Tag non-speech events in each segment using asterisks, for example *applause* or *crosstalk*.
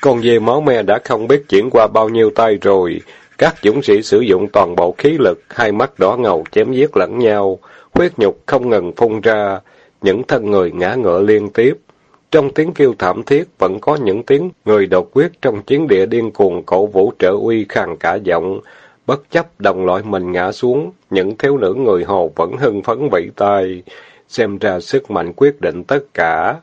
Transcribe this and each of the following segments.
Con dê máu me đã không biết chuyển qua bao nhiêu tay rồi. Các dũng sĩ sử dụng toàn bộ khí lực, hai mắt đỏ ngầu chém giết lẫn nhau, huyết nhục không ngừng phun ra, những thân người ngã ngựa liên tiếp. Trong tiếng kêu thảm thiết vẫn có những tiếng người đột quyết trong chiến địa điên cuồng cổ vũ trợ uy khàn cả giọng. Bất chấp đồng loại mình ngã xuống, những thiếu nữ người Hồ vẫn hưng phấn vẫy tay, xem ra sức mạnh quyết định tất cả.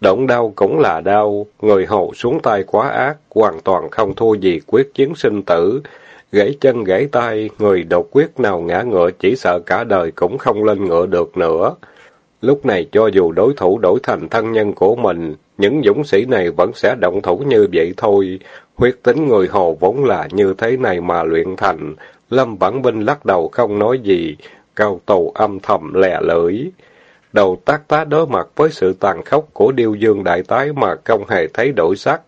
Động đau cũng là đau, người hầu xuống tay quá ác, hoàn toàn không thua gì quyết chiến sinh tử. Gãy chân gãy tay, người độc quyết nào ngã ngựa chỉ sợ cả đời cũng không lên ngựa được nữa. Lúc này cho dù đối thủ đổi thành thân nhân của mình, những dũng sĩ này vẫn sẽ động thủ như vậy thôi. Huyết tính người Hồ vốn là như thế này mà luyện thành. Lâm Vãn Vinh lắc đầu không nói gì, cao tù âm thầm lè lưỡi. Đầu tác tá đối mặt với sự tàn khốc của điêu dương đại tái mà không hề thấy đổi sắc.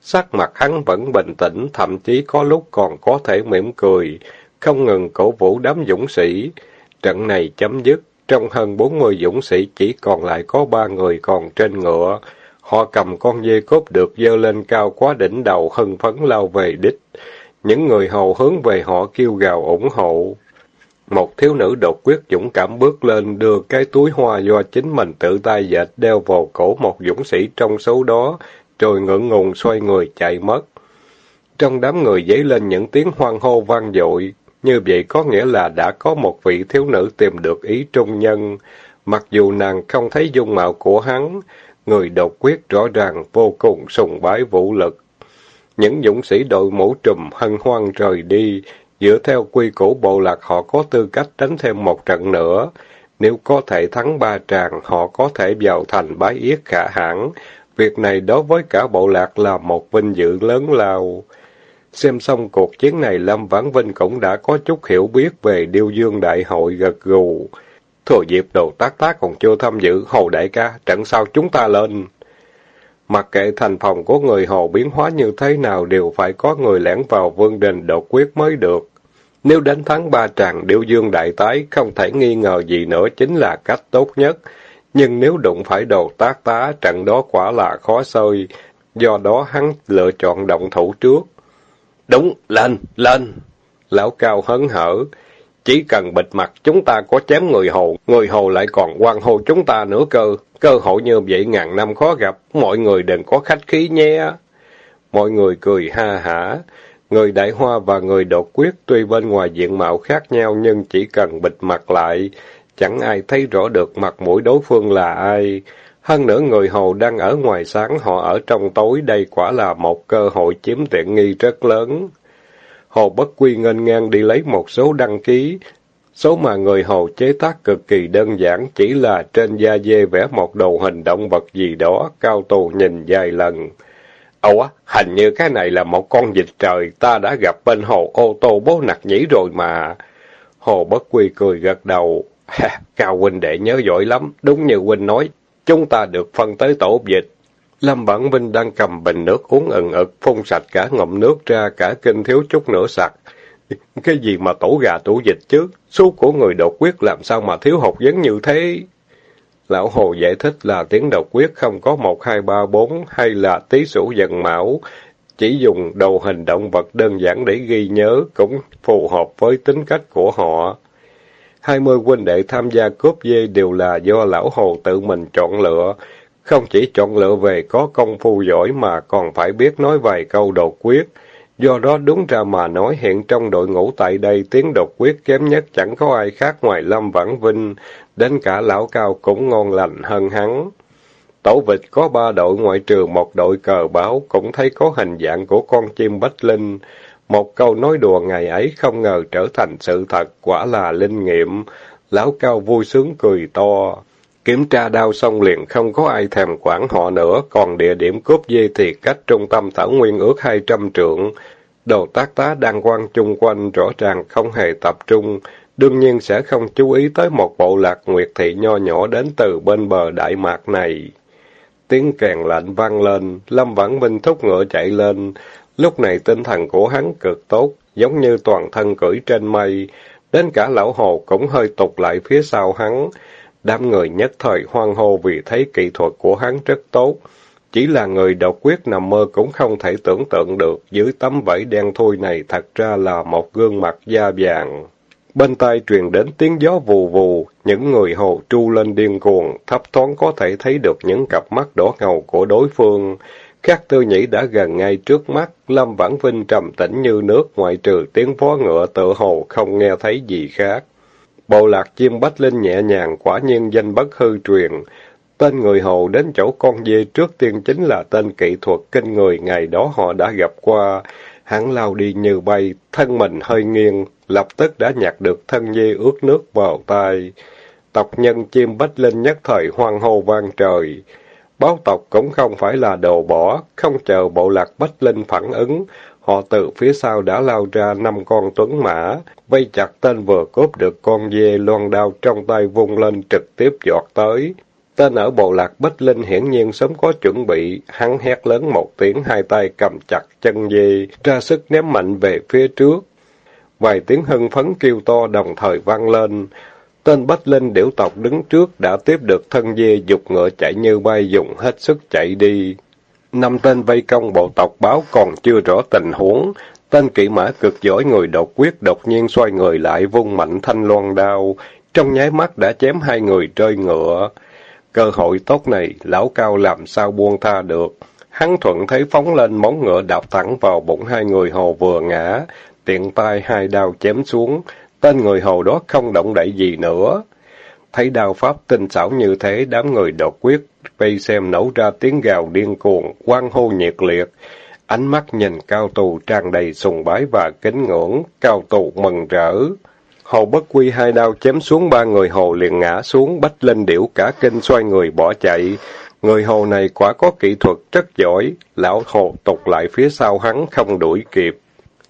Sắc mặt hắn vẫn bình tĩnh, thậm chí có lúc còn có thể mỉm cười, không ngừng cổ vũ đám dũng sĩ. Trận này chấm dứt, trong hơn bốn mươi dũng sĩ chỉ còn lại có ba người còn trên ngựa. Họ cầm con dê cốt được dơ lên cao quá đỉnh đầu hưng phấn lao về đích. Những người hầu hướng về họ kêu gào ủng hộ. Một thiếu nữ đột quyết dũng cảm bước lên đưa cái túi hoa do chính mình tự tay dệt đeo vào cổ một dũng sĩ trong số đó, rồi ngượng ngùng xoay người chạy mất. Trong đám người dấy lên những tiếng hoan hô vang dội, như vậy có nghĩa là đã có một vị thiếu nữ tìm được ý trung nhân. Mặc dù nàng không thấy dung mạo của hắn, người độc quyết rõ ràng vô cùng sùng bái vũ lực. Những dũng sĩ đội mũ trùm hân hoan rời đi, dựa theo quy củ bộ lạc họ có tư cách đánh thêm một trận nữa. Nếu có thể thắng ba tràng, họ có thể vào thành bái yết khả hãn. Việc này đối với cả bộ lạc là một vinh dự lớn lao. Xem xong cuộc chiến này, Lâm Vãn Vinh cũng đã có chút hiểu biết về Điêu Dương Đại hội gật gù. Thừa dịp đồ tác tác còn chưa tham dự, Hồ Đại ca, trận sau chúng ta lên. Mặc kệ thành phòng của người Hồ biến hóa như thế nào đều phải có người lẻn vào vương đình đột quyết mới được. Nếu đánh thắng ba tràng Điêu Dương Đại tái, không thể nghi ngờ gì nữa chính là cách tốt nhất. Nhưng nếu đụng phải đồ tác tá, trận đó quả là khó xơi. Do đó hắn lựa chọn động thủ trước. Đúng, lên, lên. Lão Cao hấn hở. Chỉ cần bịt mặt chúng ta có chém người Hồ, người Hồ lại còn quan hô chúng ta nữa cơ. Cơ hội như vậy ngàn năm khó gặp, mọi người đừng có khách khí nhé. Mọi người cười ha hả. Người Đại Hoa và người Đột Quyết tuy bên ngoài diện mạo khác nhau nhưng chỉ cần bịt mặt lại, chẳng ai thấy rõ được mặt mũi đối phương là ai. Hơn nữa người Hồ đang ở ngoài sáng, họ ở trong tối, đây quả là một cơ hội chiếm tiện nghi rất lớn. Hồ Bất Quy ngênh ngang đi lấy một số đăng ký. Số mà người Hồ chế tác cực kỳ đơn giản, chỉ là trên da dê vẽ một đầu hình động vật gì đó, cao tù nhìn vài lần. Ủa, hình như cái này là một con vịt trời, ta đã gặp bên hồ ô tô bố nặc nhĩ rồi mà. Hồ Bất Quy cười gật đầu. Cao huynh đệ nhớ giỏi lắm, đúng như huynh nói, chúng ta được phân tới tổ dịch. Lâm Bản Vinh đang cầm bình nước uống ừng ực, phun sạch cả ngụm nước ra, cả kinh thiếu chút nữa sặc. *laughs* Cái gì mà tổ gà tổ dịch chứ? Số của người đột quyết làm sao mà thiếu học vấn như thế? Lão Hồ giải thích là tiếng độc quyết không có một hai ba bốn hay là tí sủ dần mão, chỉ dùng đầu hình động vật đơn giản để ghi nhớ cũng phù hợp với tính cách của họ. Hai mươi huynh đệ tham gia cướp dê đều là do lão Hồ tự mình chọn lựa, không chỉ chọn lựa về có công phu giỏi mà còn phải biết nói vài câu đột quyết. Do đó đúng ra mà nói hiện trong đội ngũ tại đây tiếng độc quyết kém nhất chẳng có ai khác ngoài Lâm Vãn Vinh, đến cả lão cao cũng ngon lành hơn hắn. Tổ vịt có ba đội ngoại trừ một đội cờ báo cũng thấy có hình dạng của con chim bách linh. Một câu nói đùa ngày ấy không ngờ trở thành sự thật, quả là linh nghiệm. Lão cao vui sướng cười to. Kiểm tra đao xong liền không có ai thèm quản họ nữa, còn địa điểm cướp dây thì cách trung tâm thảo nguyên ước hai trăm trượng. Đầu tác tá đang quan chung quanh rõ ràng không hề tập trung, đương nhiên sẽ không chú ý tới một bộ lạc nguyệt thị nho nhỏ đến từ bên bờ Đại Mạc này. Tiếng kèn lạnh vang lên, Lâm Vãn Minh thúc ngựa chạy lên. Lúc này tinh thần của hắn cực tốt, giống như toàn thân cưỡi trên mây. Đến cả lão hồ cũng hơi tục lại phía sau hắn. Đám người nhất thời hoan hô vì thấy kỹ thuật của hắn rất tốt. Chỉ là người độc quyết nằm mơ cũng không thể tưởng tượng được, dưới tấm vẫy đen thui này thật ra là một gương mặt da vàng. Bên tai truyền đến tiếng gió vù vù, những người hồ tru lên điên cuồng, thấp thoáng có thể thấy được những cặp mắt đỏ ngầu của đối phương. Các tư nhĩ đã gần ngay trước mắt, Lâm Vãn Vinh trầm tĩnh như nước, ngoại trừ tiếng vó ngựa tự hồ không nghe thấy gì khác. Bộ lạc chim bách linh nhẹ nhàng, quả nhiên danh bất hư truyền. Tên người hầu đến chỗ con dê trước tiên chính là tên kỹ thuật kinh người ngày đó họ đã gặp qua. Hắn lao đi như bay, thân mình hơi nghiêng, lập tức đã nhặt được thân dê ướt nước vào tay. Tộc nhân chim bách linh nhất thời hoang hô vang trời. Báo tộc cũng không phải là đồ bỏ, không chờ bộ lạc bách linh phản ứng. Họ từ phía sau đã lao ra năm con tuấn mã, vây chặt tên vừa cướp được con dê loan đao trong tay vung lên trực tiếp giọt tới. Tên ở bộ lạc bích Linh hiển nhiên sớm có chuẩn bị, hắn hét lớn một tiếng hai tay cầm chặt chân dê, ra sức ném mạnh về phía trước. Vài tiếng hưng phấn kêu to đồng thời vang lên. Tên Bách Linh điểu tộc đứng trước đã tiếp được thân dê dục ngựa chạy như bay dùng hết sức chạy đi. Năm tên vây công bộ tộc báo còn chưa rõ tình huống. Tên kỵ mã cực giỏi người độc quyết đột nhiên xoay người lại vung mạnh thanh loan đao. Trong nháy mắt đã chém hai người rơi ngựa. Cơ hội tốt này, lão cao làm sao buông tha được. Hắn thuận thấy phóng lên móng ngựa đạp thẳng vào bụng hai người hồ vừa ngã, tiện tay hai đao chém xuống, tên người hồ đó không động đậy gì nữa. Thấy đao pháp tinh xảo như thế, đám người độc quyết, vây xem nổ ra tiếng gào điên cuồng, quan hô nhiệt liệt. Ánh mắt nhìn cao tù tràn đầy sùng bái và kính ngưỡng, cao tù mừng rỡ. Hồ bất quy hai đao chém xuống ba người hồ liền ngã xuống, bách lên điểu cả kinh xoay người bỏ chạy. Người hồ này quả có kỹ thuật rất giỏi, lão hồ tục lại phía sau hắn không đuổi kịp.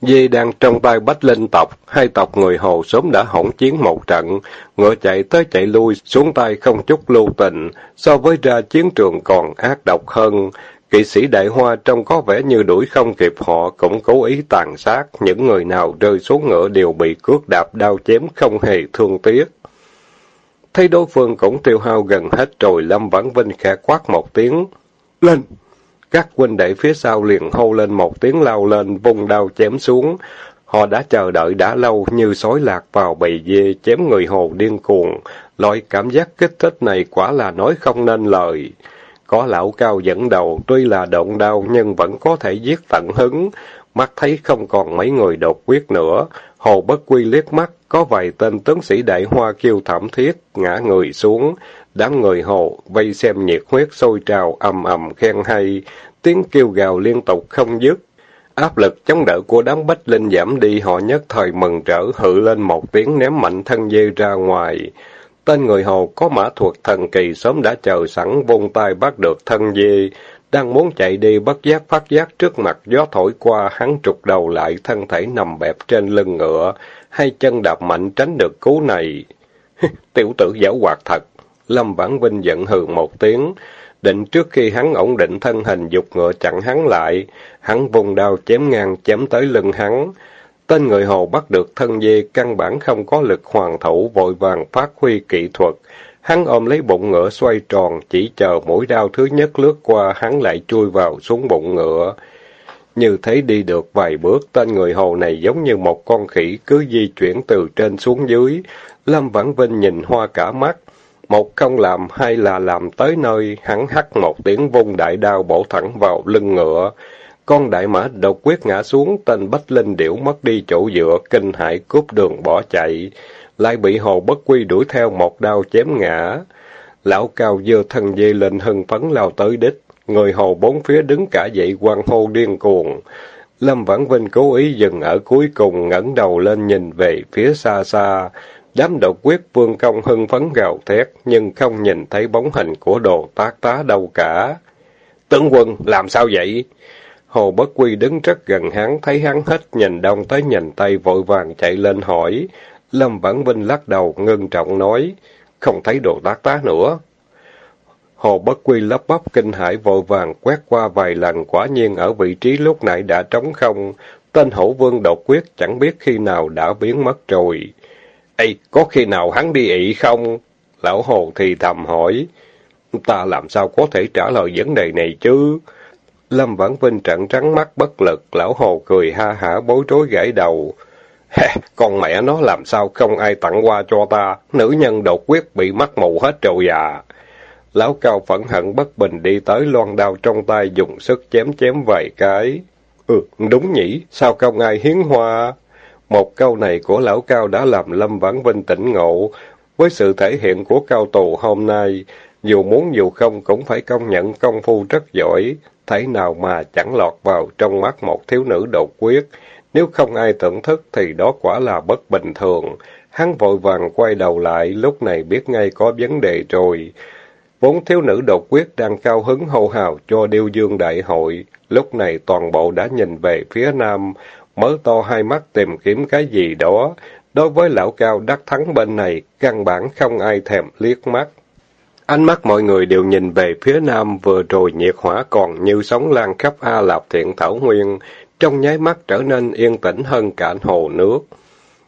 Di đang trong tay bách linh tộc, hai tộc người hồ sớm đã hỗn chiến một trận, ngựa chạy tới chạy lui, xuống tay không chút lưu tình, so với ra chiến trường còn ác độc hơn. Kỵ sĩ đại hoa trông có vẻ như đuổi không kịp họ, cũng cố ý tàn sát, những người nào rơi xuống ngựa đều bị cướp đạp đao chém không hề thương tiếc. Thấy đối phương cũng tiêu hao gần hết rồi, Lâm Vãn Vinh khẽ quát một tiếng. Lên! Các huynh đệ phía sau liền hô lên một tiếng lao lên, vung đao chém xuống. Họ đã chờ đợi đã lâu như sói lạc vào bầy dê, chém người hồ điên cuồng. Loại cảm giác kích thích này quả là nói không nên lời. Có lão cao dẫn đầu, tuy là động đau nhưng vẫn có thể giết tận hứng. Mắt thấy không còn mấy người đột quyết nữa. Hồ bất quy liếc mắt, có vài tên tướng sĩ đại hoa kêu thảm thiết, ngã người xuống. Đám người hồ vây xem nhiệt huyết sôi trào ầm ầm khen hay, tiếng kêu gào liên tục không dứt. Áp lực chống đỡ của đám bách linh giảm đi, họ nhất thời mừng rỡ hự lên một tiếng ném mạnh thân dê ra ngoài. Tên người hồ có mã thuật thần kỳ sớm đã chờ sẵn vung tay bắt được thân dê, đang muốn chạy đi bất giác phát giác trước mặt gió thổi qua, hắn trục đầu lại, thân thể nằm bẹp trên lưng ngựa, hai chân đạp mạnh tránh được cú này. *laughs* Tiểu tử giảo hoạt thật, Lâm Vãn Vinh giận hừ một tiếng, định trước khi hắn ổn định thân hình dục ngựa chặn hắn lại, hắn vùng đao chém ngang chém tới lưng hắn. Tên người hồ bắt được thân dê căn bản không có lực hoàn thủ vội vàng phát huy kỹ thuật. Hắn ôm lấy bụng ngựa xoay tròn, chỉ chờ mũi đao thứ nhất lướt qua, hắn lại chui vào xuống bụng ngựa. Như thế đi được vài bước, tên người hồ này giống như một con khỉ cứ di chuyển từ trên xuống dưới. Lâm Vãn Vinh nhìn hoa cả mắt. Một không làm, hay là làm tới nơi, hắn hắt một tiếng vung đại đao bổ thẳng vào lưng ngựa. Con đại mã đột quyết ngã xuống, tên Bách Linh điểu mất đi chỗ dựa, kinh hãi cướp đường bỏ chạy, lại bị hồ bất quy đuổi theo một đao chém ngã. Lão cao dơ thân dây lên hưng phấn lao tới đích, người hồ bốn phía đứng cả dậy quan hô điên cuồng. Lâm Vãn Vinh cố ý dừng ở cuối cùng, ngẩng đầu lên nhìn về phía xa xa. Đám độc quyết vương công hưng phấn gào thét, nhưng không nhìn thấy bóng hình của đồ tác tá đâu cả. Tướng quân, làm sao vậy? Hồ Bất Quy đứng rất gần hắn, thấy hắn hết nhìn đông tới nhìn tây vội vàng chạy lên hỏi. Lâm Vãn Vinh lắc đầu, ngưng trọng nói, không thấy đồ tác tá nữa. Hồ Bất Quy lấp bắp kinh hãi vội vàng quét qua vài lần, quả nhiên ở vị trí lúc nãy đã trống không. Tên hổ vương đột quyết chẳng biết khi nào đã biến mất rồi. Ê, có khi nào hắn đi ị không? Lão Hồ thì thầm hỏi. Ta làm sao có thể trả lời vấn đề này chứ? Lâm Vãn Vinh trận trắng mắt bất lực, lão hồ cười ha hả bối rối gãi đầu. con mẹ nó làm sao không ai tặng qua cho ta, nữ nhân đột quyết bị mắc mù hết rồi à. Lão cao phẫn hận bất bình đi tới loan đao trong tay dùng sức chém chém vài cái. Ừ, đúng nhỉ, sao không ai hiến hoa? Một câu này của lão cao đã làm Lâm Vãn Vinh tỉnh ngộ. Với sự thể hiện của cao tù hôm nay, dù muốn dù không cũng phải công nhận công phu rất giỏi, thấy nào mà chẳng lọt vào trong mắt một thiếu nữ đột quyết. Nếu không ai thưởng thức thì đó quả là bất bình thường. Hắn vội vàng quay đầu lại, lúc này biết ngay có vấn đề rồi. Vốn thiếu nữ đột quyết đang cao hứng hô hào cho điêu dương đại hội, lúc này toàn bộ đã nhìn về phía nam, mở to hai mắt tìm kiếm cái gì đó. Đối với lão cao đắc thắng bên này, căn bản không ai thèm liếc mắt. Ánh mắt mọi người đều nhìn về phía nam, vừa rồi nhiệt hỏa còn như sóng lan khắp A Lạp Thiện Thảo Nguyên, trong nháy mắt trở nên yên tĩnh hơn cả hồ nước.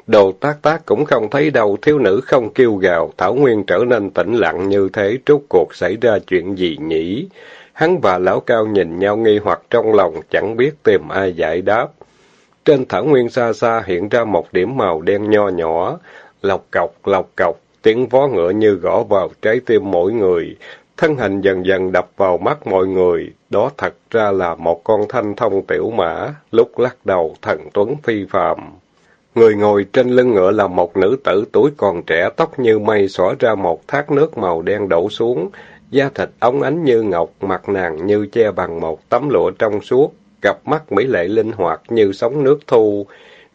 Đồ tác tác cũng không thấy đâu, thiếu nữ không kêu gào, Thảo Nguyên trở nên tĩnh lặng như thế, rốt cuộc xảy ra chuyện gì nhỉ? Hắn và lão cao nhìn nhau nghi hoặc trong lòng, chẳng biết tìm ai giải đáp. Trên Thảo Nguyên xa xa hiện ra một điểm màu đen nho nhỏ, lọc cọc, lọc cọc, tiếng vó ngựa như gõ vào trái tim mỗi người. Thân hình dần dần đập vào mắt mọi người, đó thật ra là một con thanh thông tiểu mã, lúc lắc đầu thần tuấn phi phàm. Người ngồi trên lưng ngựa là một nữ tử tuổi còn trẻ, tóc như mây xõa ra một thác nước màu đen đổ xuống, da thịt ống ánh như ngọc, mặt nàng như che bằng một tấm lụa trong suốt, cặp mắt mỹ lệ linh hoạt như sóng nước thu,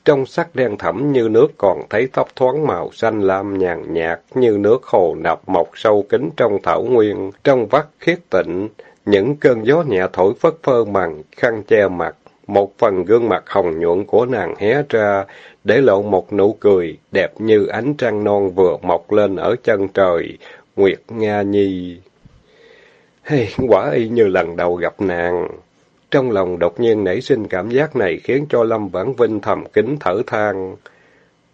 trong sắc đen thẫm như nước còn thấy thấp thoáng màu xanh lam nhàn nhạt như nước hồ nạp mọc sâu kín trong thảo nguyên, trong vắt khiết tịnh, những cơn gió nhẹ thổi phất phơ bằng khăn che mặt, một phần gương mặt hồng nhuận của nàng hé ra, để lộ một nụ cười đẹp như ánh trăng non vừa mọc lên ở chân trời, Nguyệt Nga Nhi. Hey, quả y như lần đầu gặp nàng. Trong lòng đột nhiên nảy sinh cảm giác này khiến cho Lâm Vãn Vinh thầm kính thở than.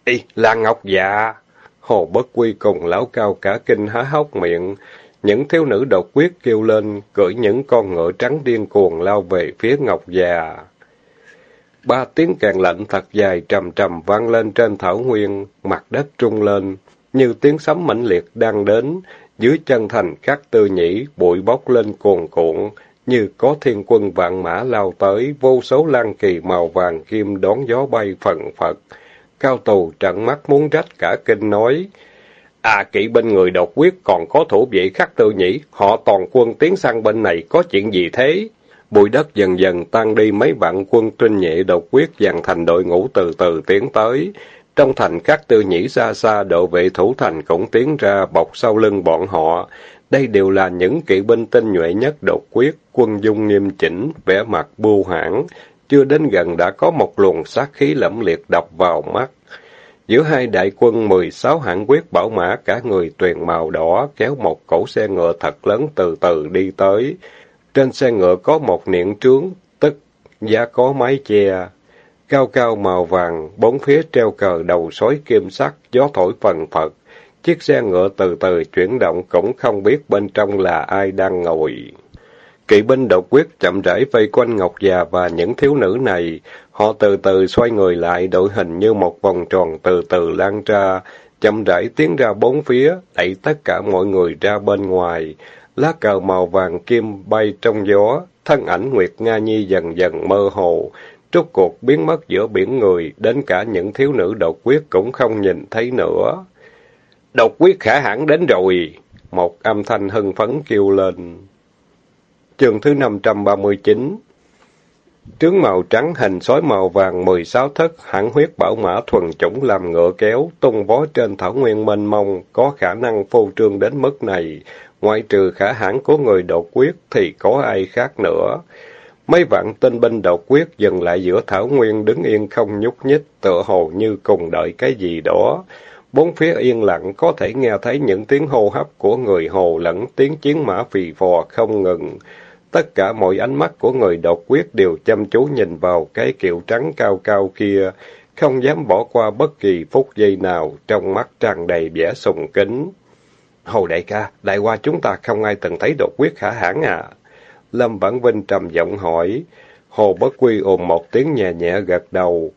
Ý, là Ngọc dạ! Hồ Bất Quy cùng lão cao cả kinh há hốc miệng. Những thiếu nữ độc quyết kêu lên, cưỡi những con ngựa trắng điên cuồng lao về phía Ngọc già. Ba tiếng càng lạnh thật dài trầm trầm vang lên trên thảo nguyên, mặt đất trung lên, như tiếng sấm mãnh liệt đang đến, dưới chân thành các tư nhĩ, bụi bốc lên cuồn cuộn, như có thiên quân vạn mã lao tới, vô số lan kỳ màu vàng kim đón gió bay phần phật. Cao tù trận mắt muốn rách cả kinh nói, À kỵ bên người độc quyết còn có thủ vệ khắc tư nhĩ, họ toàn quân tiến sang bên này có chuyện gì thế? Bụi đất dần dần tan đi mấy vạn quân trinh nhẹ độc quyết dàn thành đội ngũ từ từ tiến tới. Trong thành các tư nhĩ xa xa độ vệ thủ thành cũng tiến ra bọc sau lưng bọn họ. Đây đều là những kỵ binh tinh nhuệ nhất độc quyết, quân dung nghiêm chỉnh, vẻ mặt bưu hãn. Chưa đến gần đã có một luồng sát khí lẫm liệt đập vào mắt. Giữa hai đại quân mười sáu hạng quyết bảo mã cả người tuyền màu đỏ kéo một cổ xe ngựa thật lớn từ từ đi tới. Trên xe ngựa có một niệm trướng, tức giá có mái che. Cao cao màu vàng, bốn phía treo cờ đầu sói kim sắc, gió thổi phần phật. Chiếc xe ngựa từ từ chuyển động cũng không biết bên trong là ai đang ngồi. Kỵ binh độc quyết chậm rãi vây quanh Ngọc già và những thiếu nữ này. Họ từ từ xoay người lại, đội hình như một vòng tròn từ từ lan ra, chậm rãi tiến ra bốn phía, đẩy tất cả mọi người ra bên ngoài. Lá cờ màu vàng kim bay trong gió, thân ảnh Nguyệt Nga Nhi dần dần mơ hồ, rốt cuộc biến mất giữa biển người, đến cả những thiếu nữ độc quyết cũng không nhìn thấy nữa. Độc quyết khả hãn đến rồi! Một âm thanh hưng phấn kêu lên. trường thứ 539 Trướng màu trắng hình sói màu vàng mười sáu thất, hãng huyết bảo mã thuần chủng làm ngựa kéo, tung vó trên thảo nguyên mênh mông, có khả năng phô trương đến mức này, ngoại trừ khả hãn của người đột quyết thì có ai khác nữa. Mấy vạn tinh binh đột quyết dừng lại giữa thảo nguyên đứng yên không nhúc nhích, tựa hồ như cùng đợi cái gì đó. Bốn phía yên lặng có thể nghe thấy những tiếng hô hấp của người hồ lẫn tiếng chiến mã phì phò không ngừng. Tất cả mọi ánh mắt của người độc quyết đều chăm chú nhìn vào cái kiệu trắng cao cao kia, không dám bỏ qua bất kỳ phút giây nào, trong mắt tràn đầy vẻ sùng kính. Hồ đại ca, đại qua chúng ta không ai từng thấy đột quyết khả hãn à? Lâm Vãn Vinh trầm giọng hỏi. Hồ Bất Quy ồn một tiếng nhẹ nhẹ gật đầu.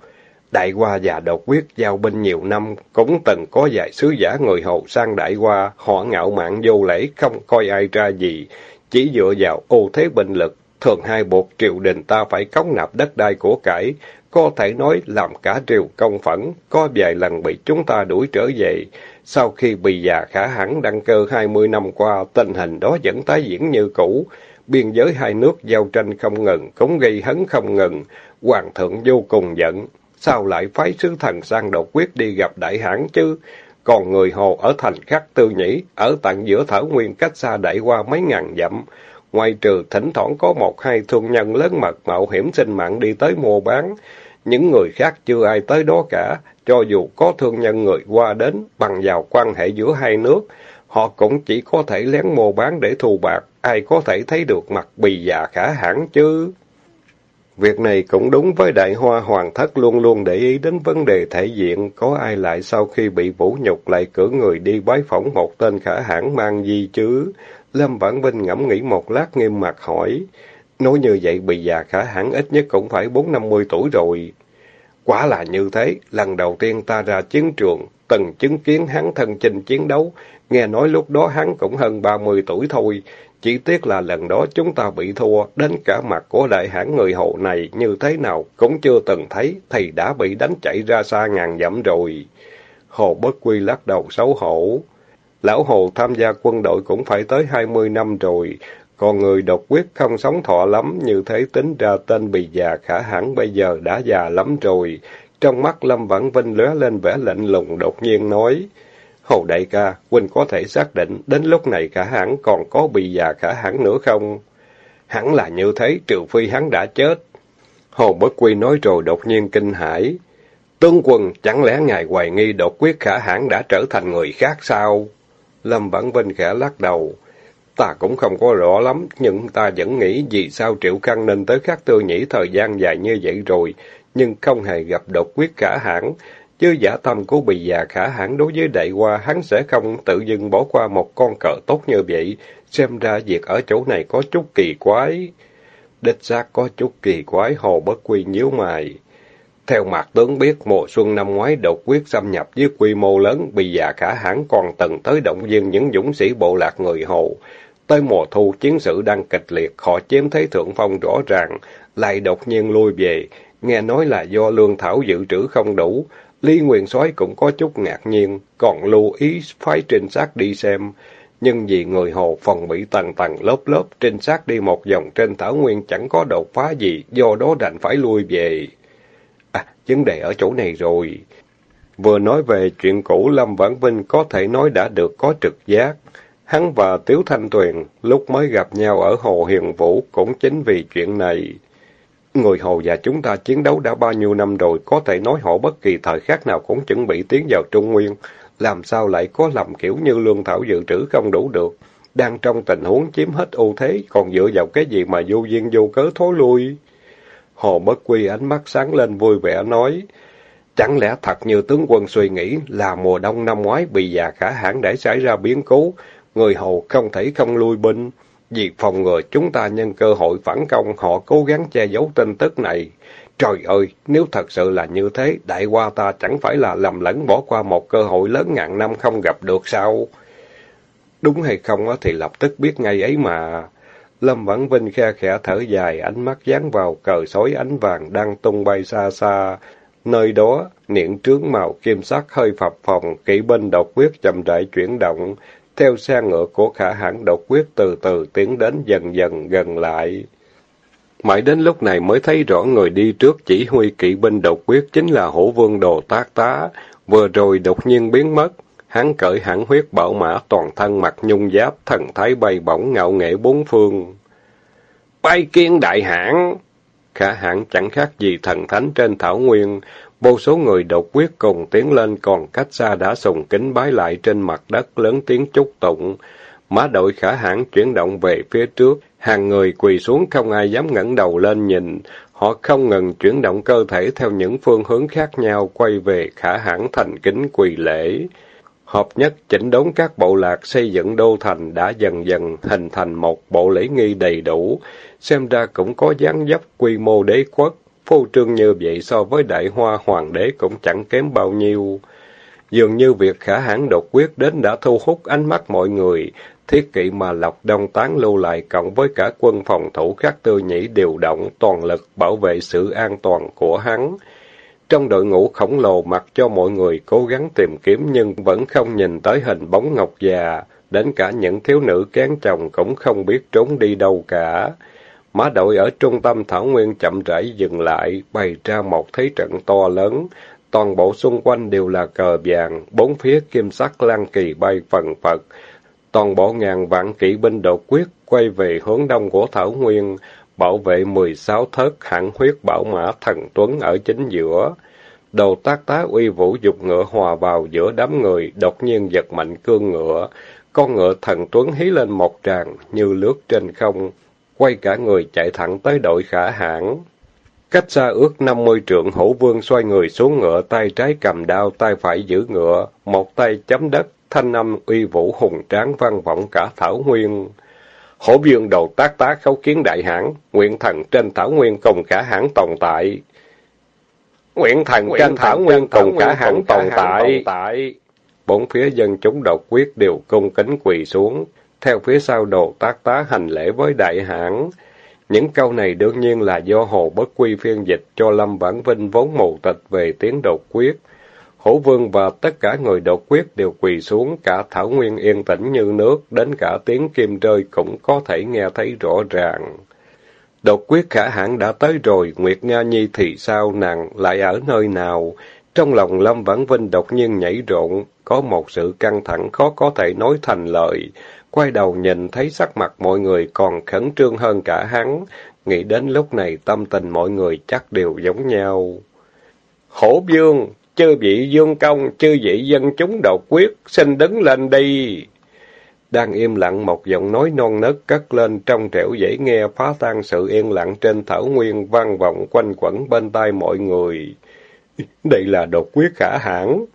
Đại Hoa và độc quyết giao binh nhiều năm, cũng từng có vài sứ giả người hầu sang Đại Hoa, họ ngạo mạn vô lễ, không coi ai ra gì, chỉ dựa vào ô thế binh lực, thường hai bột triều đình ta phải cống nạp đất đai của cải, có thể nói làm cả triều công phẫn, có vài lần bị chúng ta đuổi trở về. Sau khi bị già khả hẳn đăng cơ hai mươi năm qua, tình hình đó vẫn tái diễn như cũ. Biên giới hai nước giao tranh không ngừng, cũng gây hấn không ngừng. Hoàng thượng vô cùng giận. Sao lại phái sứ thần sang độc quyết đi gặp đại hãn chứ? Còn người Hồ ở thành khắc tư nhĩ, ở tận giữa thảo nguyên cách xa đại qua mấy ngàn dặm. Ngoài trừ thỉnh thoảng có một hai thương nhân lớn mật mạo hiểm sinh mạng đi tới mua bán, những người khác chưa ai tới đó cả, cho dù có thương nhân người qua đến bằng vào quan hệ giữa hai nước, họ cũng chỉ có thể lén mua bán để thu bạc, ai có thể thấy được mặt bì già khả hãn chứ. Việc này cũng đúng với đại hoa hoàng thất luôn luôn để ý đến vấn đề thể diện, có ai lại sau khi bị vũ nhục lại cử người đi bái phỏng một tên khả hãn mang gì chứ? Lâm Vãn Vinh ngẫm nghĩ một lát nghiêm mặt hỏi. Nói như vậy bị già khả hãn ít nhất cũng phải bốn năm mươi tuổi rồi. Quả là như thế, lần đầu tiên ta ra chiến trường, từng chứng kiến hắn thân chinh chiến đấu, nghe nói lúc đó hắn cũng hơn ba mươi tuổi thôi. Chỉ tiếc là lần đó chúng ta bị thua, đến cả mặt của đại hãn người hậu này như thế nào cũng chưa từng thấy, thì đã bị đánh chạy ra xa ngàn dặm rồi. Hồ Bất Quy lắc đầu xấu hổ. Lão Hồ tham gia quân đội cũng phải tới hai mươi năm rồi, còn người độc quyết không sống thọ lắm, như thế tính ra tên bị già khả hẳn bây giờ đã già lắm rồi. Trong mắt Lâm Vãn Vinh lóe lên vẻ lạnh lùng đột nhiên nói, Hồ đại ca, Huynh có thể xác định đến lúc này khả hãn còn có bị già khả hãn nữa không? Hẳn là như thế, trừ phi hắn đã chết. Hồ Bất Quy nói rồi đột nhiên kinh hãi. Tướng quân, chẳng lẽ ngài hoài nghi đột quyết khả hãn đã trở thành người khác sao? Lâm Vãn Vinh khẽ lắc đầu. Ta cũng không có rõ lắm, nhưng ta vẫn nghĩ vì sao Triệu Khăn nên tới khắc tư nhĩ thời gian dài như vậy rồi, nhưng không hề gặp độc quyết khả hãn. Chứ giả tâm của bì già khả hãn đối với đại hoa, hắn sẽ không tự dưng bỏ qua một con cờ tốt như vậy. Xem ra việc ở chỗ này có chút kỳ quái. Đích xác có chút kỳ quái, hồ bất quy nhíu mày. Theo mặt tướng biết, mùa xuân năm ngoái đột quyết xâm nhập với quy mô lớn, bì già khả hãn còn từng tới động viên những dũng sĩ bộ lạc người Hồ. Tới mùa thu, chiến sự đang kịch liệt, họ chiếm thế thượng phong rõ ràng, lại đột nhiên lui về. Nghe nói là do lương thảo dự trữ không đủ, Lý Nguyên soái cũng có chút ngạc nhiên, còn lưu ý phái trinh sát đi xem. Nhưng vì người Hồ phòng bị tầng tầng lớp lớp, trinh sát đi một vòng trên thảo nguyên chẳng có đột phá gì, do đó đành phải lui về. À, vấn đề ở chỗ này rồi. Vừa nói về chuyện cũ Lâm Vãn Vinh có thể nói đã được có trực giác. Hắn và Tiếu Thanh Tuyền lúc mới gặp nhau ở Hồ Hiền Vũ cũng chính vì chuyện này. Người Hồ và chúng ta chiến đấu đã bao nhiêu năm rồi, có thể nói họ bất kỳ thời khắc nào cũng chuẩn bị tiến vào Trung Nguyên. Làm sao lại có lầm kiểu như lương thảo dự trữ không đủ được? Đang trong tình huống chiếm hết ưu thế, còn dựa vào cái gì mà vô duyên vô cớ thối lui? Hồ Bất Quy ánh mắt sáng lên vui vẻ nói, Chẳng lẽ thật như tướng quân suy nghĩ là mùa đông năm ngoái bị già khả hãn để xảy ra biến cố, người hầu không thể không lui binh việc phòng ngừa chúng ta nhân cơ hội phản công, họ cố gắng che giấu tin tức này. Trời ơi, nếu thật sự là như thế, đại qua ta chẳng phải là lầm lẫn bỏ qua một cơ hội lớn ngàn năm không gặp được sao? Đúng hay không thì lập tức biết ngay ấy mà. Lâm Vãn Vinh khe khẽ thở dài, ánh mắt dán vào cờ sói ánh vàng đang tung bay xa xa. Nơi đó, niệm trướng màu kim sắc hơi phập phồng, kỵ binh độc quyết chậm rãi chuyển động, theo xe ngựa của khả hãn độc quyết từ từ tiến đến dần dần gần lại. Mãi đến lúc này mới thấy rõ người đi trước chỉ huy kỵ binh độc quyết chính là hổ vương đồ tác tá, vừa rồi đột nhiên biến mất. Hắn cởi hãn huyết bảo mã toàn thân mặc nhung giáp, thần thái bay bổng ngạo nghệ bốn phương. Bay kiên đại hãn! Khả hãn chẳng khác gì thần thánh trên thảo nguyên, Vô số người độc quyết cùng tiến lên còn cách xa đã sùng kính bái lại trên mặt đất lớn tiếng chúc tụng. má đội khả hãn chuyển động về phía trước, hàng người quỳ xuống không ai dám ngẩng đầu lên nhìn. Họ không ngừng chuyển động cơ thể theo những phương hướng khác nhau quay về khả hãn thành kính quỳ lễ. Hợp nhất chỉnh đốn các bộ lạc xây dựng đô thành đã dần dần hình thành một bộ lễ nghi đầy đủ, xem ra cũng có dáng dấp quy mô đế quốc, phô trương như vậy so với đại hoa hoàng đế cũng chẳng kém bao nhiêu. Dường như việc khả hãn đột quyết đến đã thu hút ánh mắt mọi người, thiết kỵ mà lọc Đông tán lưu lại cộng với cả quân phòng thủ khác tư nhĩ điều động toàn lực bảo vệ sự an toàn của hắn. Trong đội ngũ khổng lồ mặc cho mọi người cố gắng tìm kiếm nhưng vẫn không nhìn tới hình bóng ngọc già, đến cả những thiếu nữ kén chồng cũng không biết trốn đi đâu cả. Mã đội ở trung tâm Thảo Nguyên chậm rãi dừng lại, bày ra một thế trận to lớn. Toàn bộ xung quanh đều là cờ vàng, bốn phía kim sắc lan kỳ bay phần phật. Toàn bộ ngàn vạn kỵ binh đột quyết quay về hướng đông của Thảo Nguyên, bảo vệ mười sáu thớt hãng huyết bảo mã thần tuấn ở chính giữa. Đầu tác tá uy vũ dục ngựa hòa vào giữa đám người, đột nhiên giật mạnh cương ngựa. Con ngựa thần tuấn hí lên một tràng, như lướt trên không, quay cả người chạy thẳng tới đội khả hãn. Cách xa ước năm mươi trượng hổ vương xoay người xuống ngựa, tay trái cầm đao, tay phải giữ ngựa, một tay chấm đất, thanh âm uy vũ hùng tráng vang vọng cả thảo nguyên. Hổ vương đầu tác tá khấu kiến đại hãn, nguyện thần trên thảo nguyên cùng cả hãn tồn tại. Nguyện thần trên thảo nguyên cùng cả hãn tồn tại. Bốn phía dân chúng độc quyết đều cung kính quỳ xuống, theo phía sau đồ tác tá hành lễ với đại hãn. Những câu này đương nhiên là do Hồ Bất Quy phiên dịch cho Lâm Vãn Vinh vốn mù tịch về tiếng đột quyết. Hổ vương và tất cả người đột quyết đều quỳ xuống, cả thảo nguyên yên tĩnh như nước, đến cả tiếng kim rơi cũng có thể nghe thấy rõ ràng. Đột quyết khả hãn đã tới rồi, Nguyệt Nga Nhi thì sao nàng lại ở nơi nào? Trong lòng Lâm Vãn Vinh đột nhiên nhảy rộn, có một sự căng thẳng khó có thể nói thành lời. Quay đầu nhìn thấy sắc mặt mọi người còn khẩn trương hơn cả hắn, nghĩ đến lúc này tâm tình mọi người chắc đều giống nhau. Hổ dương, chư vị dương công, chư vị dân chúng đột quyết, xin đứng lên đi. Đang im lặng một giọng nói non nớt cất lên trong trẻo dễ nghe phá tan sự yên lặng trên thảo nguyên vang vọng quanh quẩn bên tai mọi người. Đây là đột quyết khả hãn.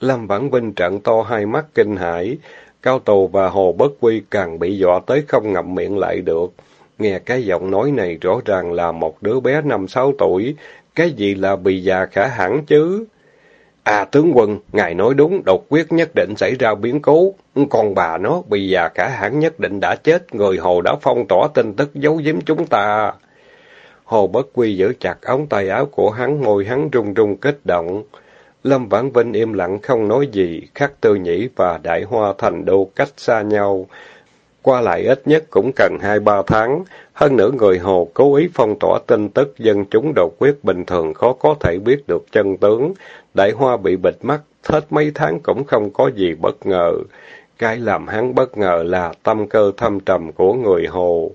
Lâm Vãn Vinh trận to hai mắt kinh hãi, Cao Tù và Hồ Bất Quy càng bị dọa tới không ngậm miệng lại được. Nghe cái giọng nói này rõ ràng là một đứa bé năm sáu tuổi, cái gì là bị già khả hẳn chứ? À tướng quân, ngài nói đúng, đột quyết nhất định xảy ra biến cố. Còn bà nó, bị già khả hãn nhất định đã chết, người Hồ đã phong tỏa tin tức giấu giếm chúng ta. Hồ Bất Quy giữ chặt ống tay áo của hắn, ngồi hắn run run kích động. Lâm Vãn Vinh im lặng không nói gì, khắc tư nhĩ và đại hoa thành đô cách xa nhau. Qua lại ít nhất cũng cần hai ba tháng, hơn nữa người Hồ cố ý phong tỏa tin tức dân chúng đột quyết bình thường khó có thể biết được chân tướng. Đại hoa bị bịt mắt, hết mấy tháng cũng không có gì bất ngờ. Cái làm hắn bất ngờ là tâm cơ thâm trầm của người Hồ.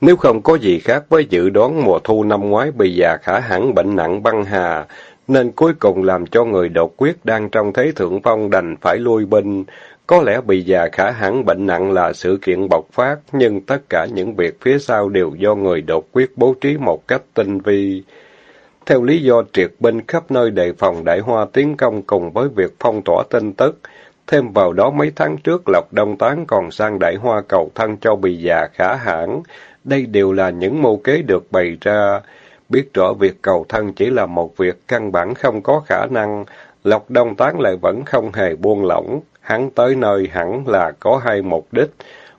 Nếu không có gì khác với dự đoán mùa thu năm ngoái bị già khả hẳn bệnh nặng băng hà, nên cuối cùng làm cho người đột quyết đang trong thế thượng phong đành phải lui binh. Có lẽ bị già khả hẳn bệnh nặng là sự kiện bộc phát, nhưng tất cả những việc phía sau đều do người đột quyết bố trí một cách tinh vi. Theo lý do triệt binh khắp nơi đề phòng đại hoa tiến công cùng với việc phong tỏa tin tức, thêm vào đó mấy tháng trước Lộc Đông Tán còn sang đại hoa cầu thân cho bị già khả hãn. Đây đều là những mưu kế được bày ra. Biết rõ việc cầu thân chỉ là một việc căn bản không có khả năng, Lộc Đông Tán lại vẫn không hề buông lỏng. Hắn tới nơi hẳn là có hai mục đích.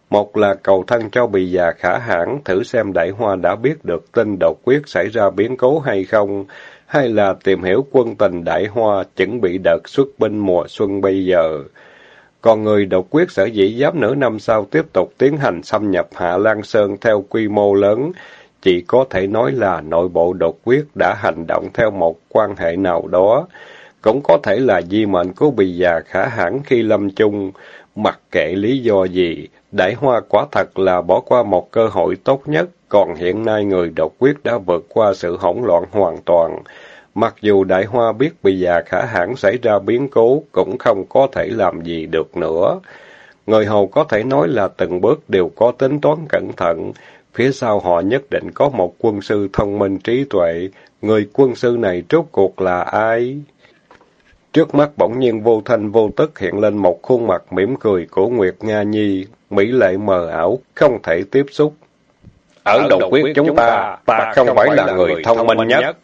Một là cầu thân cho bị già khả hãn, thử xem đại hoa đã biết được tin độc quyết xảy ra biến cố hay không. hay là tìm hiểu quân tình đại hoa, chuẩn bị đợt xuất binh mùa xuân bây giờ. Còn người độc quyết sở dĩ dám nửa năm sau tiếp tục tiến hành xâm nhập Hạ Lan Sơn theo quy mô lớn, chỉ có thể nói là nội bộ đột quyết đã hành động theo một quan hệ nào đó. Cũng có thể là di mệnh của bì già khả hãn khi lâm chung. Mặc kệ lý do gì, đại hoa quả thật là bỏ qua một cơ hội tốt nhất, còn hiện nay người đột quyết đã vượt qua sự hỗn loạn hoàn toàn. Mặc dù đại hoa biết bì già khả hãn xảy ra biến cố, cũng không có thể làm gì được nữa. Người hầu có thể nói là từng bước đều có tính toán cẩn thận, Phía sau họ nhất định có một quân sư thông minh trí tuệ. Người quân sư này rốt cuộc là ai? Trước mắt bỗng nhiên vô thanh vô tức hiện lên một khuôn mặt mỉm cười của Nguyệt Nga Nhi, mỹ lệ mờ ảo, không thể tiếp xúc. Ở đầu quyết chúng ta, ta không phải là người thông minh nhất.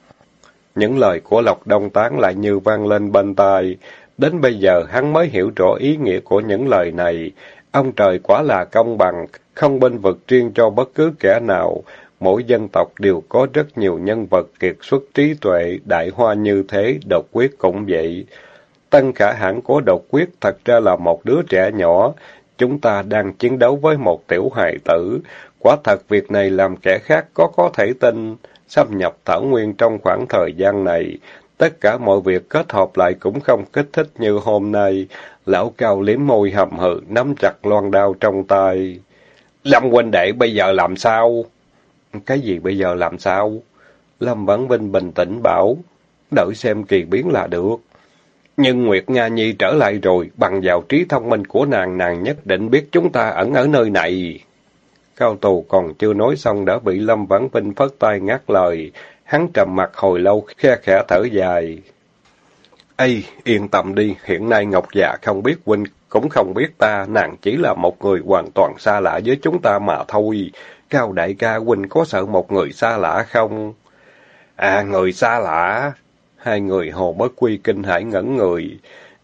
Những lời của Lộc Đông Tán lại như vang lên bên tai. Đến bây giờ hắn mới hiểu rõ ý nghĩa của những lời này. Ông trời quá là công bằng, không bên vực riêng cho bất cứ kẻ nào. Mỗi dân tộc đều có rất nhiều nhân vật kiệt xuất trí tuệ, đại hoa như thế, độc quyết cũng vậy. Tân khả hãn của độc quyết thật ra là một đứa trẻ nhỏ. Chúng ta đang chiến đấu với một tiểu hài tử. Quả thật việc này làm kẻ khác có có thể tin. Xâm nhập Thảo Nguyên trong khoảng thời gian này, tất cả mọi việc kết hợp lại cũng không kích thích như hôm nay. Lão cao liếm môi hầm hừ, nắm chặt loan đao trong tay. Lâm huynh đệ bây giờ làm sao? Cái gì bây giờ làm sao? Lâm Vãn Vinh bình tĩnh bảo, đợi xem kỳ biến là được. Nhưng Nguyệt Nga Nhi trở lại rồi, bằng vào trí thông minh của nàng, nàng nhất định biết chúng ta ẩn ở nơi này. Cao tù còn chưa nói xong đã bị Lâm Vãn Vinh phất tay ngắt lời. Hắn trầm mặt hồi lâu, khe khẽ thở dài. Ây, yên tâm đi, hiện nay Ngọc già không biết huynh, cũng không biết ta, nàng chỉ là một người hoàn toàn xa lạ với chúng ta mà thôi. Cao đại ca huynh có sợ một người xa lạ không? À, người xa lạ. Hai người hồ bất quy kinh hãi ngẩn người.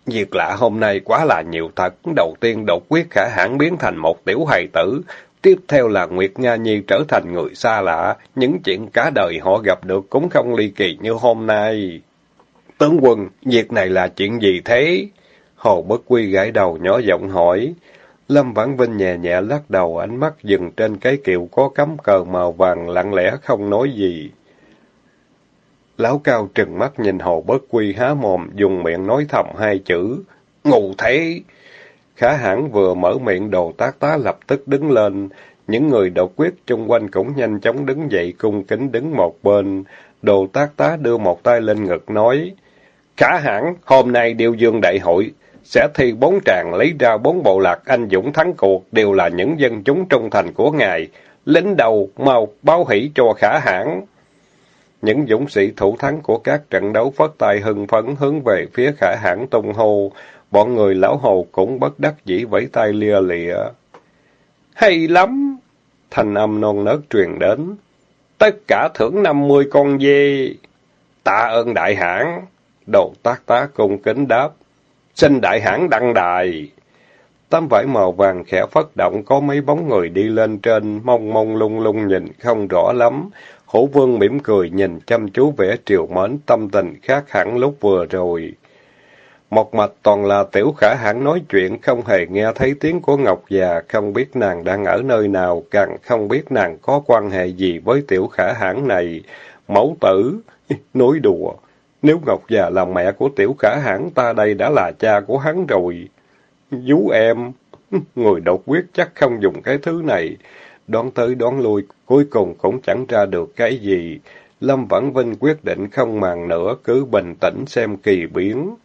Việc lạ hôm nay quá là nhiều thật. Đầu tiên đột quyết khả hãn biến thành một tiểu hài tử. Tiếp theo là Nguyệt Nga Nhi trở thành người xa lạ. Những chuyện cả đời họ gặp được cũng không ly kỳ như hôm nay. Tướng quân, việc này là chuyện gì thế? Hồ Bất Quy gãi đầu nhỏ giọng hỏi. Lâm Vãn Vinh nhẹ nhẹ lắc đầu, ánh mắt dừng trên cái kiệu có cắm cờ màu vàng, lặng lẽ không nói gì. Lão cao trừng mắt nhìn Hồ Bất Quy há mồm, dùng miệng nói thầm hai chữ. Ngủ thế! Khả hãn vừa mở miệng đồ tác tá lập tức đứng lên. Những người độc quyết chung quanh cũng nhanh chóng đứng dậy cung kính đứng một bên. Đồ tác tá đưa một tay lên ngực nói. Khả hãn, hôm nay điều dương đại hội, sẽ thi bốn tràng lấy ra bốn bộ lạc anh dũng thắng cuộc, đều là những dân chúng trung thành của ngài. Lính đầu, mau, báo hỷ cho khả hãn. Những dũng sĩ thủ thắng của các trận đấu phất tay hưng phấn hướng về phía khả hãn tung hô. Bọn người lão hồ cũng bất đắc dĩ vẫy tay lia lịa. Hay lắm! Thanh âm non nớt truyền đến. Tất cả thưởng năm mươi con dê. Tạ ơn đại hãn. đầu tác tá cung kính đáp. Xin đại hãn đăng đài. Tấm vải màu vàng khẽ phất động có mấy bóng người đi lên trên, mông mông lung lung nhìn không rõ lắm. Hổ vương mỉm cười nhìn chăm chú vẻ triều mến tâm tình khác hẳn lúc vừa rồi. Một mạch toàn là tiểu khả hãn nói chuyện, không hề nghe thấy tiếng của Ngọc già, không biết nàng đang ở nơi nào, càng không biết nàng có quan hệ gì với tiểu khả hãn này. Mẫu tử, *laughs* nói đùa, nếu Ngọc già là mẹ của tiểu khả hãn, ta đây đã là cha của hắn rồi. Vú em, *laughs* người độc quyết chắc không dùng cái thứ này. Đoán tới đoán lui, cuối cùng cũng chẳng ra được cái gì. Lâm Vãn Vinh quyết định không màng nữa, cứ bình tĩnh xem kỳ biến.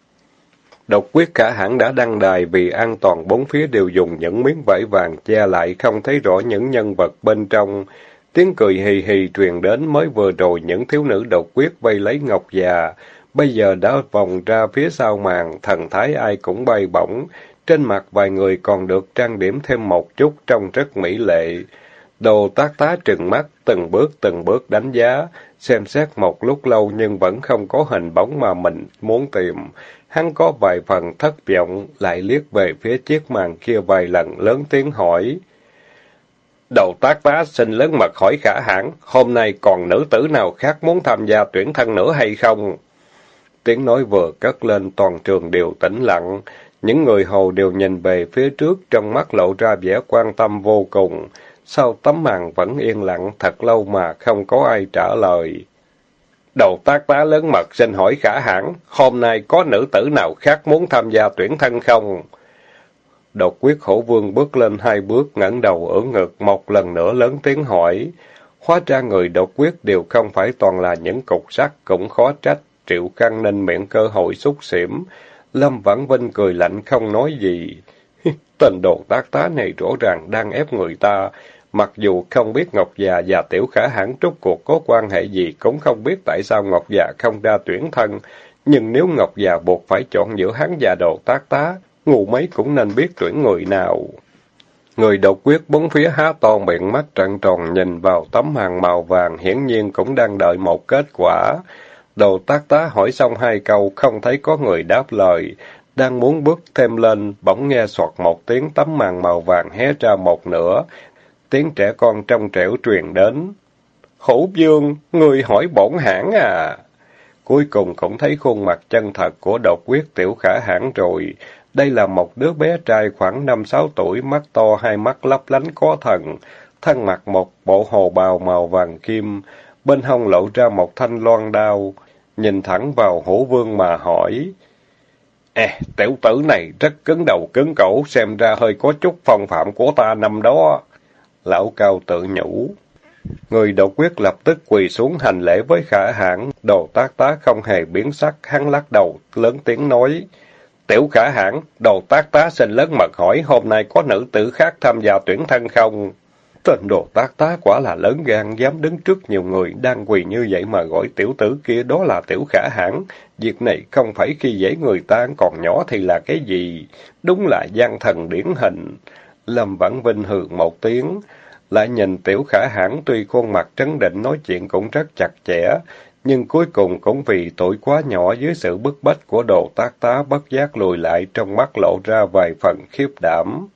Độc quyết cả hãng đã đăng đài vì an toàn bốn phía đều dùng những miếng vải vàng che lại không thấy rõ những nhân vật bên trong. Tiếng cười hì hì truyền đến mới vừa rồi những thiếu nữ độc quyết vây lấy ngọc già. Bây giờ đã vòng ra phía sau màn, thần thái ai cũng bay bổng. Trên mặt vài người còn được trang điểm thêm một chút trông rất mỹ lệ. Đồ tác tá trừng mắt, từng bước từng bước đánh giá, xem xét một lúc lâu nhưng vẫn không có hình bóng mà mình muốn tìm. Hắn có vài phần thất vọng, lại liếc về phía chiếc màn kia vài lần lớn tiếng hỏi. Đầu tác tá xin lớn mật hỏi khả hãn, hôm nay còn nữ tử nào khác muốn tham gia tuyển thân nữa hay không? Tiếng nói vừa cất lên toàn trường đều tĩnh lặng, những người hầu đều nhìn về phía trước trong mắt lộ ra vẻ quan tâm vô cùng. Sau tấm màn vẫn yên lặng thật lâu mà không có ai trả lời. Đầu tác tá lớn mật xin hỏi khả hãn, hôm nay có nữ tử nào khác muốn tham gia tuyển thân không? Độc quyết hổ vương bước lên hai bước, ngẩng đầu ở ngực, một lần nữa lớn tiếng hỏi. Hóa ra người độc quyết đều không phải toàn là những cục sắt, cũng khó trách, triệu căng nên miệng cơ hội xúc xỉm. Lâm Vãn Vinh cười lạnh không nói gì. *laughs* Tình đồ tác tá này rõ ràng đang ép người ta, Mặc dù không biết Ngọc già và Tiểu Khả hãn trúc cuộc có quan hệ gì, cũng không biết tại sao Ngọc già không ra tuyển thân, Nhưng nếu Ngọc già buộc phải chọn giữa hắn và đồ tác tá, ngu mấy cũng nên biết tuyển người nào. Người độc quyết bốn phía há to miệng mắt trợn tròn nhìn vào tấm hàng màu vàng hiển nhiên cũng đang đợi một kết quả. Đồ tác tá hỏi xong hai câu, không thấy có người đáp lời. Đang muốn bước thêm lên, bỗng nghe soạt một tiếng tấm màn màu vàng hé ra một nửa. Tiếng trẻ con trong trẻo truyền đến. Hữu dương, người hỏi bổn hãng à? Cuối cùng cũng thấy khuôn mặt chân thật của độc quyết tiểu khả hãn rồi. Đây là một đứa bé trai khoảng năm sáu tuổi, mắt to, hai mắt lấp lánh có thần, thân mặc một bộ hồ bào màu vàng kim, bên hông lộ ra một thanh loan đao, nhìn thẳng vào hổ vương mà hỏi. Ê, tiểu tử này rất cứng đầu cứng cổ, xem ra hơi có chút phong phạm của ta năm đó. Lão cao tự nhủ. Người độc quyết lập tức quỳ xuống hành lễ với khả hãn, đồ tác tá không hề biến sắc, hắn lắc đầu, lớn tiếng nói. Tiểu khả hãn, đồ tác tá xin lớn mật hỏi hôm nay có nữ tử khác tham gia tuyển thân không? Tên đồ tác tá quả là lớn gan, dám đứng trước nhiều người đang quỳ như vậy mà gọi tiểu tử kia đó là tiểu khả hãn. Việc này không phải khi dễ người ta còn nhỏ thì là cái gì? Đúng là gian thần điển hình. Lâm Vãn Vinh hừ một tiếng, lại nhìn tiểu khả hãn tuy khuôn mặt trấn định nói chuyện cũng rất chặt chẽ, nhưng cuối cùng cũng vì tuổi quá nhỏ dưới sự bức bách của đồ tác tá bất giác lùi lại trong mắt lộ ra vài phần khiếp đảm.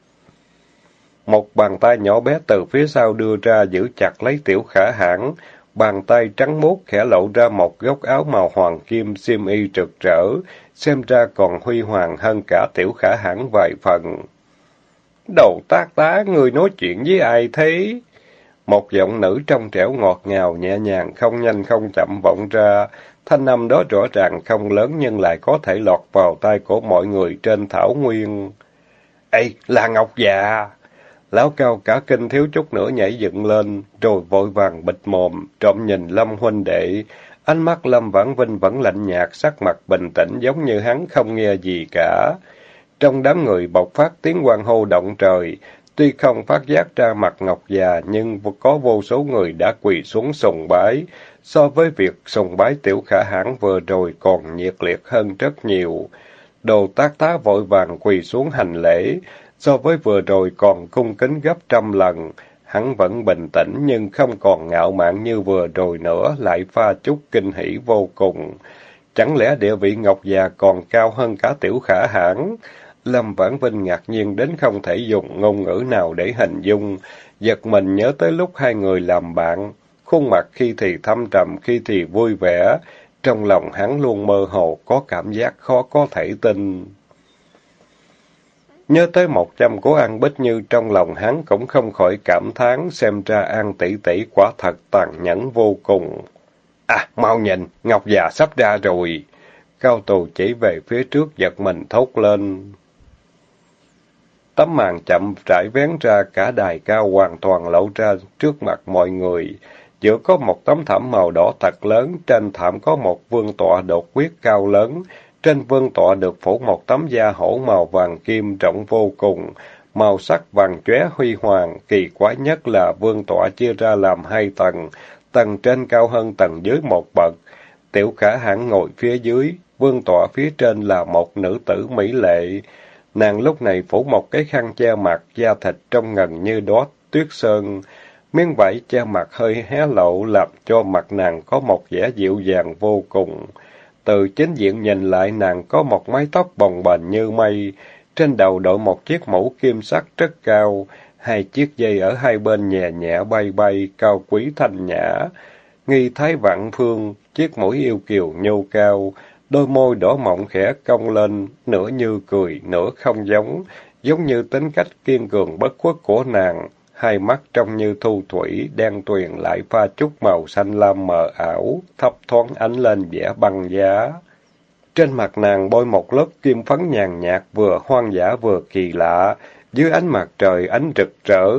Một bàn tay nhỏ bé từ phía sau đưa ra giữ chặt lấy tiểu khả hãn, bàn tay trắng muốt khẽ lộ ra một góc áo màu hoàng kim xiêm y trực rỡ, xem ra còn huy hoàng hơn cả tiểu khả hãn vài phần. Đầu tác tá, người nói chuyện với ai thế? Một giọng nữ trong trẻo ngọt ngào, nhẹ nhàng, không nhanh không chậm vọng ra. Thanh âm đó rõ ràng không lớn nhưng lại có thể lọt vào tai của mọi người trên thảo nguyên. Ê, là Ngọc già! Lão cao cả kinh thiếu chút nữa nhảy dựng lên, rồi vội vàng bịt mồm, trộm nhìn Lâm huynh đệ. Ánh mắt Lâm Vãn Vinh vẫn lạnh nhạt, sắc mặt bình tĩnh giống như hắn không nghe gì cả. Trong đám người bộc phát tiếng quan hô động trời, tuy không phát giác ra mặt Ngọc già, nhưng có vô số người đã quỳ xuống sùng bái. So với việc sùng bái tiểu khả hãn vừa rồi còn nhiệt liệt hơn rất nhiều. Đồ tác tá vội vàng quỳ xuống hành lễ, so với vừa rồi còn cung kính gấp trăm lần. Hắn vẫn bình tĩnh nhưng không còn ngạo mạn như vừa rồi nữa, lại pha chút kinh hỉ vô cùng. Chẳng lẽ địa vị Ngọc già còn cao hơn cả tiểu khả hãn? Lâm Vãn Vinh ngạc nhiên đến không thể dùng ngôn ngữ nào để hình dung, giật mình nhớ tới lúc hai người làm bạn, khuôn mặt khi thì thâm trầm, khi thì vui vẻ, trong lòng hắn luôn mơ hồ, có cảm giác khó có thể tin. Nhớ tới một trăm của An Bích Như trong lòng hắn cũng không khỏi cảm thán xem ra An tỷ tỷ quả thật tàn nhẫn vô cùng. À, mau nhìn, Ngọc già sắp ra rồi. Cao tù chỉ về phía trước giật mình thốt lên. Tấm màn chậm trải vén ra cả đài cao hoàn toàn lộ ra trước mặt mọi người. Giữa có một tấm thảm màu đỏ thật lớn, trên thảm có một vương tọa đột quyết cao lớn. Trên vương tọa được phủ một tấm da hổ màu vàng kim rộng vô cùng, màu sắc vàng chóe huy hoàng, kỳ quái nhất là vương tọa chia ra làm hai tầng, tầng trên cao hơn tầng dưới một bậc. Tiểu khả hãn ngồi phía dưới, vương tọa phía trên là một nữ tử mỹ lệ. Nàng lúc này phủ một cái khăn che mặt, da thịt trông ngần như đó tuyết sơn. Miếng vải che mặt hơi hé lộ làm cho mặt nàng có một vẻ dịu dàng vô cùng. Từ chính diện nhìn lại nàng có một mái tóc bồng bềnh như mây, trên đầu đội một chiếc mũ kim sắc rất cao, hai chiếc dây ở hai bên nhẹ nhẹ bay bay, cao quý thanh nhã. Nghi thái vạn phương, chiếc mũi yêu kiều nhô cao, Đôi môi đỏ mọng khẽ cong lên, nửa như cười, nửa không giống, giống như tính cách kiên cường bất khuất của nàng. Hai mắt trông như thu thủy, đen tuyền lại pha chút màu xanh lam mờ ảo, thấp thoáng ánh lên vẻ băng giá. Trên mặt nàng bôi một lớp kim phấn nhàn nhạt vừa hoang dã vừa kỳ lạ, dưới ánh mặt trời ánh rực rỡ.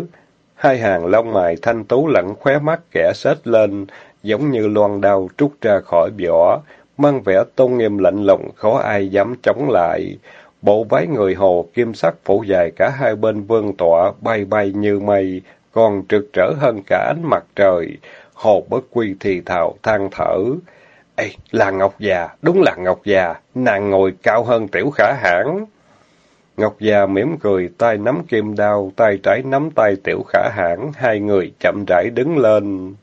Hai hàng lông mày thanh tú lẫn khóe mắt kẻ xếch lên, giống như loan đao trút ra khỏi vỏ, mang vẻ tôn nghiêm lạnh lùng, khó ai dám chống lại. Bộ váy người hồ kim sắc phủ dài cả hai bên vương tọa, bay bay như mây, còn trực trở hơn cả ánh mặt trời. Hồ bất quy thì thào, than thở. Ê, là Ngọc già, đúng là Ngọc già, nàng ngồi cao hơn tiểu khả hãn. Ngọc già mỉm cười, tay nắm kim đao, tay trái nắm tay tiểu khả hãn, hai người chậm rãi đứng lên.